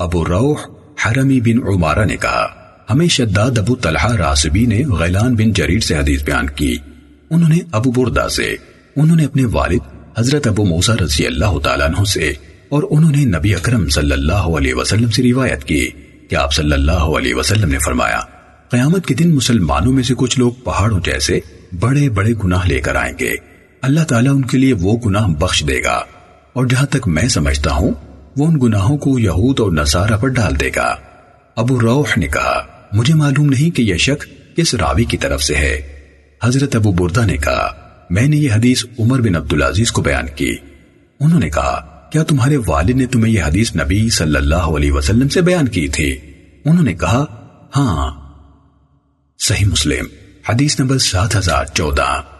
ابو روح حرمی بن عمارہ نے کہا، ہمیں شداد ابو طلحہ راسبی نے غیلان بن جریر سے حدیث بیان کی۔ انہوں نے ابو بردہ سے، انہوں نے اپنے والد حضرت ابو موسیٰ رضی اللہ تعالیٰ عنہ سے، اور انہوں نے نبی اکرم صلی اللہ علیہ وسلم سے روایت کی کہ آپ صلی اللہ علیہ وسلم نے فرمایا، قیامت کے دن مسلمانوں میں سے کچھ لوگ پہاڑوں جیسے بڑے بڑے گناہ لے کر آئیں گے۔ اللہ تعالیٰ ان کے لیے وہ گناہ بخش دے گا۔ اور جہاں تک میں سمجھتا ہوں وہ ان گناہوں کو یہود اور نصارہ پر ڈال دے گا۔ ابو روح نے کہا، مجھے معلوم نہیں کہ یہ شک کس راوی کی طرف سے ہے۔ حضرت ابو بردہ نے کہا، میں نے یہ حدیث عمر بن عبدالعزیز کو بیان کی۔ انہوں نے کہا، کیا تمہارے والد نے تمہیں یہ حدیث نبی صلی اللہ علیہ وسلم سے بیان کی تھی؟ انہوں نے کہا ہاں۔ صحیح مسلم، حدیث نمبر سات ہزار چودہ۔